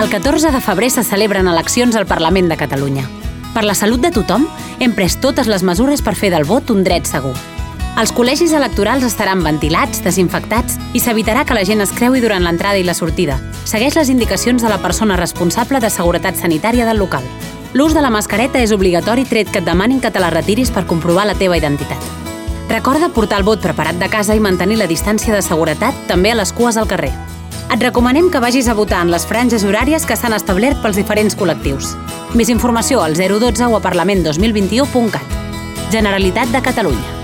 El 14 de febrer se celebren eleccions al Parlament de Catalunya. Per la salut de tothom, hem pres totes les mesures per fer del vot un dret segur. Els col·legis electorals estaran ventilats, desinfectats i s'evitarà que la gent es creui durant l'entrada i la sortida. Segueix les indicacions de la persona responsable de seguretat sanitària del local. L'ús de la mascareta és obligatori tret que et demanin que te la retiris per comprovar la teva identitat. Recorda portar el vot preparat de casa i mantenir la distància de seguretat també a les cues al carrer. Et recomanem que vagis a votar en les franges horàries que s'han establert pels diferents col·lectius. Més informació al 012 o a parlament2021.cat. Generalitat de Catalunya.